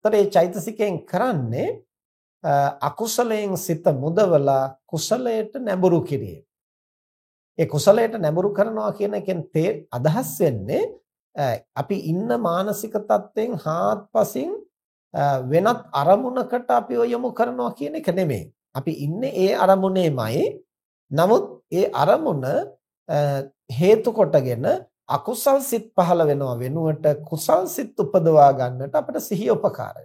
එතකොට මේ චෛතසිකයෙන් කරන්නේ අකුසලයෙන් සිත මුදවලා කුසලයට නැඹුරු කිරීම. ඒ කුසලයට නැඹුරු කරනවා කියන එකෙන් අදහස් වෙන්නේ අපි ඉන්න මානසික තත්ත්වෙන් හාත්පසින් වෙනත් අරමුණකට අපි යොමු කරනවා කියන එක නෙමෙයි. අපි ඉන්නේ ඒ අරමුණේමයි. නමුත් ඒ අරමුණ හේතු කොටගෙන අකුසල් සිත් පහළ වෙනවා වෙනුවට කුසල් සිත් උපදවා ගන්නට අපිට සිහිය උපකාර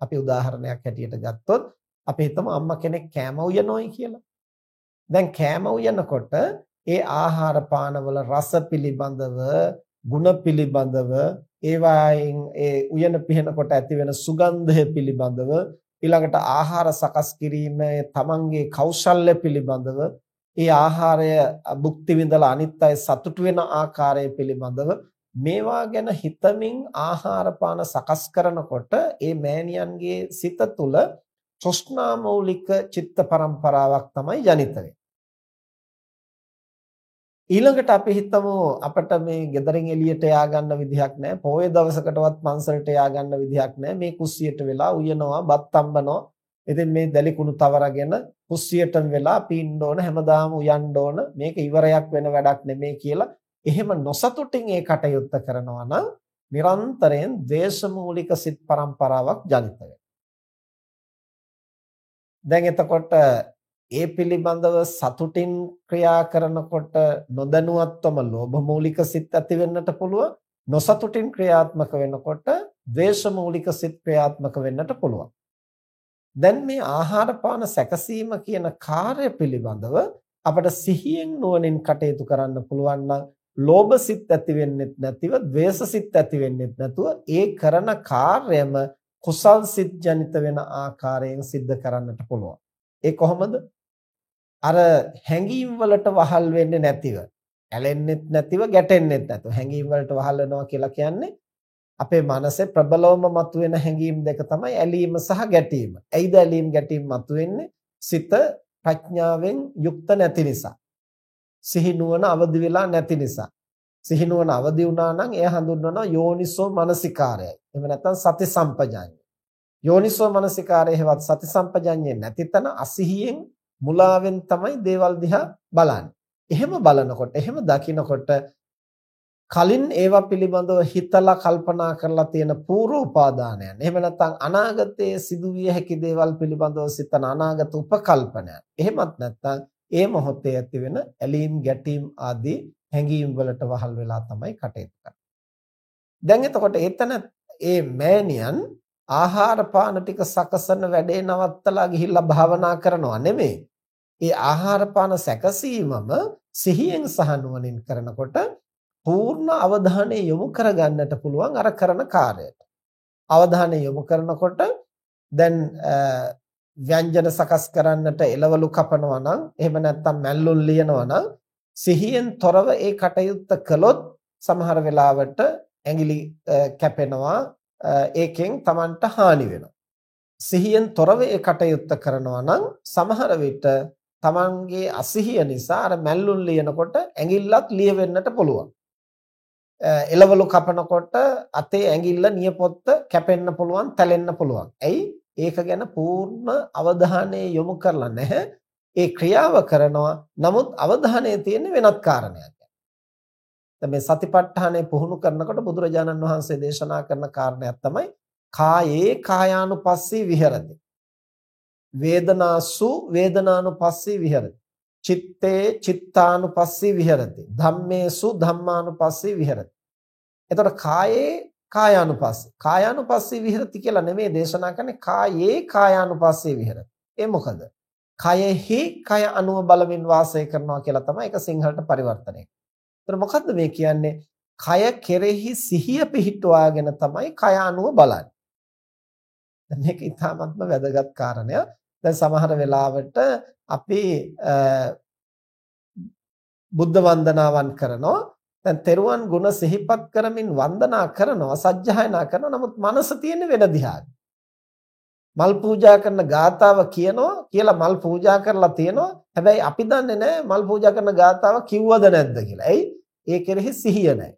අපි උදාහරණයක් හැටියට ගත්තොත් අපි හිතමු අම්මා කෙනෙක් කෑම උයනොයි කියලා. දැන් කෑම උයනකොට ඒ ආහාර පානවල රස පිළිබඳව, ගුණ පිළිබඳව, ඒවායින් ඒ උයන පිහනකොට ඇතිවෙන සුගන්ධය පිළිබඳව, ඊළඟට ආහාර සකස් කිරීමේ තමන්ගේ කෞශල්‍ය පිළිබඳව ඒ ආහාරය භුක්ති විඳලා අනිත් අය සතුටු වෙන ආකාරය පිළිබඳව මේවා ගැන හිතමින් ආහාර පාන සකස් කරනකොට ඒ මෑණියන්ගේ සිත තුළ තෘෂ්ණා මූලික චිත්ත පරම්පරාවක් තමයි ජනිත ඊළඟට අපි හිතමු අපිට මේ ගෙදරින් එළියට යා ගන්න විදිහක් නැහැ. පොයේ දවසකටවත් පන්සලට යා ගන්න විදිහක් නැහැ. මේ කුස්සියට වෙලා උයනවා, බත් අම්බනවා, ඉතින් මේ දැලි කුණු තවරගෙන කුස්සියටම වෙලා අපි ඉන්න ඕන හැමදාම උයන්න ඕන. මේක ඉවරයක් වෙන වැඩක් නෙමෙයි කියලා එහෙම නොසතුටින් ඒ කටයුත්ත කරනවා නම් නිරන්තරයෙන් ද්වේෂමූලික සිත් පරම්පරාවක් ජනිත දැන් එතකොට ඒ පිළිබඳව සතුටින් ක්‍රියා කරනකොට නොදැනුවත්වම ලෝභ මූලික සිත් ඇති වෙන්නට පුළුවන්. නොසතුටින් ක්‍රියාත්මක වෙනකොට ද්වේෂ මූලික සිත් ක්‍රියාත්මක වෙන්නට පුළුවන්. දැන් මේ ආහාර පාන සැකසීම කියන කාර්ය පිළිබඳව අපට සිහියෙන් නුවණින් කටයුතු කරන්න පුළුවන් නම් ලෝභ සිත් ඇති වෙන්නෙත් නැතිව ද්වේෂ සිත් ඇති වෙන්නෙත් නැතුව ඒ කරන කාර්යම කුසල් සිත් ජනිත වෙන ආකාරයෙන් සිද්ධ කරන්නට පුළුවන්. ඒ කොහොමද? අර හැඟීම් වලට වහල් වෙන්නේ නැතිව, ඇලෙන්නෙත් නැතිව, ගැටෙන්නෙත් නැතුව හැඟීම් වලට වහල් වෙනවා කියලා කියන්නේ අපේ මනසේ ප්‍රබලවම මතුවෙන හැඟීම් දෙක තමයි ඇලීම සහ ගැටීම. ඇයිද ඇලීම් ගැටීම් මතුවෙන්නේ? සිත ප්‍රඥාවෙන් යුක්ත නැති නිසා. සිහි නුවණ අවදි වෙලා නැති නිසා. සිහි නුවණ අවදි වුණා නම් එය හඳුන්වනවා යෝනිසෝ මනසිකාරයයි. එහෙම නැත්නම් සති සම්පජාඤ්ඤය. යෝනිසෝ මනසිකාරය හේවත් සති සම්පජාඤ්ඤය නැතිතන අසිහියෙන් මුලාවෙන් තමයි දේවල් දිහා බලන්නේ. එහෙම බලනකොට එහෙම දකිනකොට කලින් ඒවා පිළිබඳව හිතලා කල්පනා කරලා තියෙන පූර්ව උපාදානයන්. එහෙම නැත්නම් අනාගතයේ සිදුවිය හැකි දේවල් පිළිබඳව සිතන අනාගත උපකල්පනයන්. එහෙමත් නැත්නම් ඒ මොහොතේ ඇතිවෙන ඇලීම් ගැටීම් ආදී හැඟීම් වලට වහල් වෙලා තමයි කටයුතු කරන්නේ. දැන් එතකොට එතන ඒ මෑණියන් ආහාර පාන ටික සකසන වැඩේ නවත්තලා ගිහිල්ලා භාවනා කරනවා නෙමෙයි. ඒ ආහාර පාන සැකසීමම සිහියෙන් සහ නුවණින් කරනකොට පූර්ණ අවධානය යොමු කරගන්නට පුළුවන් අර කරන කාර්යයට. අවධානය යොමු කරනකොට දැන් ව්‍යංජන සකස් කරන්නට එළවලු කපනවා නම් එහෙම නැත්නම් මැල්ලුම් ලියනවා නම් සිහියෙන් තොරව ඒ කටයුත්ත කළොත් සමහර වෙලාවට ඇඟිලි කැපෙනවා ඒකෙන් Tamanට හානි වෙනවා. සිහියෙන් තොරව ඒ කටයුත්ත කරනවා නම් සමහර විට Tamanගේ අසිහිය නිසා අර මැල්ලුම් ලියනකොට ඇඟිල්ලත් ලිය වෙන්නට පුළුවන්. එළවලු කපනකොට අතේ ඇඟිල්ල නියපොත්ත කැපෙන්න පුළුවන්, තැලෙන්න පුළුවන්. ඇයි? ඒක ගැන පූර්ණ අවධානය යොමු කරලා නැහැ. ඒ ක්‍රියාව කරනවා. නමුත් අවධානය තියෙන්නේ වෙනත් කාරණයක්. දැන් මේ සතිපට්ඨානය පුහුණු කරනකොට බුදුරජාණන් වහන්සේ දේශනා කරන කාරණයක් තමයි කායේ කායානුපස්සී විහෙරති. වේදනාසු වේදනානුපස්සී විහෙරති. චිත්තේ චිත්තානුපස්සී විහෙරති. ධම්මේසු ධම්මානුපස්සී විහෙරති. එතකොට කායේ කායානුපස්සී. කායානුපස්සී විහෙරති කියලා නෙමෙයි දේශනා කරන්නේ කායේ කායානුපස්සී විහෙරති. ඒ මොකද? කයෙහි කය අනුව බලමින් වාසය කරනවා කියලා තමයි ඒක සිංහලට පරිවර්තනය. එතකොට මොකද්ද මේ කියන්නේ? කය කෙරෙහි සිහිය පිහිටුවාගෙන තමයි කය අනුව බලන්නේ. මේක ඉතාමත්ම වැදගත් කාරණයක්. දැන් සමහර වෙලාවට අපි බුද්ධ වන්දනාවන් කරනවා දැන් තෙරුවන් ගුණ සිහිපත් කරමින් වන්දනා කරනවා සජ්ජායනා කරනවා නමුත් මනස තියෙන වෙන දිහාක මල් පූජා කරන ගාතාව කියනවා කියලා මල් පූජා කරලා තියෙනවා හැබැයි අපි දන්නේ නැහැ මල් පූජා කරන ගාතාව කිව්වද නැද්ද කියලා. එයි ඒ කෙරෙහි සිහිය නැහැ.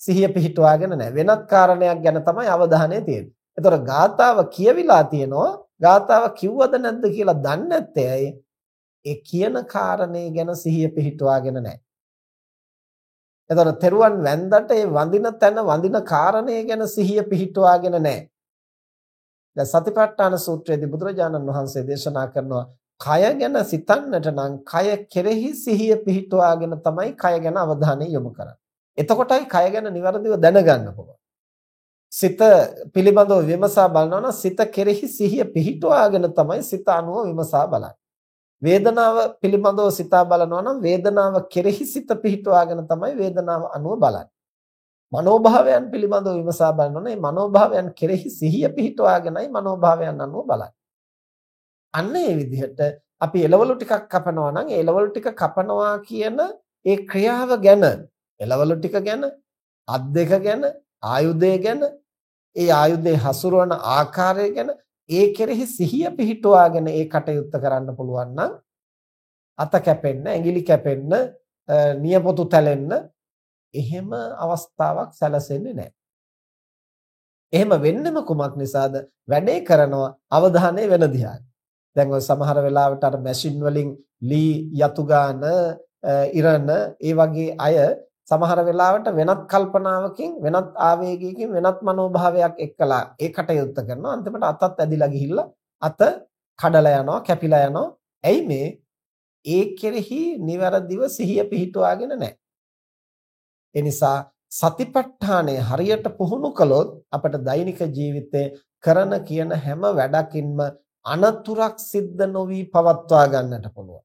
සිහිය පිහිටුවාගෙන නැහැ. වෙනත් කාරණයක් ගැන තමයි අවධානය තියෙන්නේ. එතකොට ගාතාව කියවිලා තියෙනවා ගාතාව කිව්වද නැද්ද කියලා දන්නේ නැත්තේ ඇයි? ඒ කියන කාරණේ ගැන සිහිය පිහිටුවාගෙන නැහැ. එතකොට තෙරුවන් වැන්දට ඒ වඳින තැන වඳින කාරණේ ගැන සිහිය පිහිටුවාගෙන නැහැ. දැන් සතිපට්ඨාන සූත්‍රයේදී බුදුරජාණන් වහන්සේ දේශනා කරනවා කය ගැන සිතන්නට නම් කය කෙරෙහි සිහිය පිහිටුවාගෙන තමයි කය ගැන අවධානය යොමු කරන්නේ. එතකොටයි කය ගැන નિවරදිව දැනගන්න පුළුවන්. සිත පිළිබඳව විමසා බලනවා නම් සිත කෙරෙහි සිහිය පිහිටුවාගෙන තමයි සිත අනුව විමසා බලන්නේ. වේදනාව පිළිබඳව සිතා බලනවා නම් වේදනාව කෙරෙහි සිත පිහිටුවාගෙන තමයි වේදනාව අනුව බලන්නේ. මනෝභාවයන් පිළිබඳව විමසා බලනවා නම් මේ මනෝභාවයන් කෙරෙහි සිහිය පිහිටුවාගෙනයි මනෝභාවයන් අනුව බලන්නේ. අන්න ඒ විදිහට අපි එළවලු ටිකක් කපනවා නම් ඒ එළවලු ටික කපනවා කියන ඒ ක්‍රියාව ගැන එළවලු ටික ගැන අත් දෙක ගැන ආයුධය ගැන ඒ ආයුධේ හසුරවන ආකාරය ගැන ඒ කෙරෙහි සිහිය පිහිටුවාගෙන ඒ කටයුත්ත කරන්න පුළුවන් නම් අත කැපෙන්න, ඇඟිලි කැපෙන්න, නියපොතු තැලෙන්න එහෙම අවස්ථාවක් සැලසෙන්නේ නැහැ. එහෙම වෙන්නෙම කුමක් නිසාද? වැඩේ කරනවා අවධානය වෙන දිහාට. දැන් ඔය සමහර වෙලාවට අර මැෂින් වලින් ලී යතු ගාන, ඉරණ ඒ වගේ අය සමහර වෙලාවට වෙනත් කල්පනාවකින් වෙනත් ආවේගයකින් වෙනත් මනෝභාවයක් එක්කලා ඒ කටයුත්ත කරනවා. අන්තිමට අතත් ඇදිලා ගිහිල්ලා අත කඩලා යනවා කැපිලා යනවා. ඇයි මේ? ඒ කෙරෙහි નિවරදිව සිහිය පිහිටුවාගෙන නැහැ. ඒ නිසා සතිපට්ඨානය හරියට පුහුණු කළොත් අපට දෛනික ජීවිතේ කරන කියන හැම වැඩකින්ම අනතුරක් සිද්ධ නොවි පවත්වා ගන්නට පුළුවන්.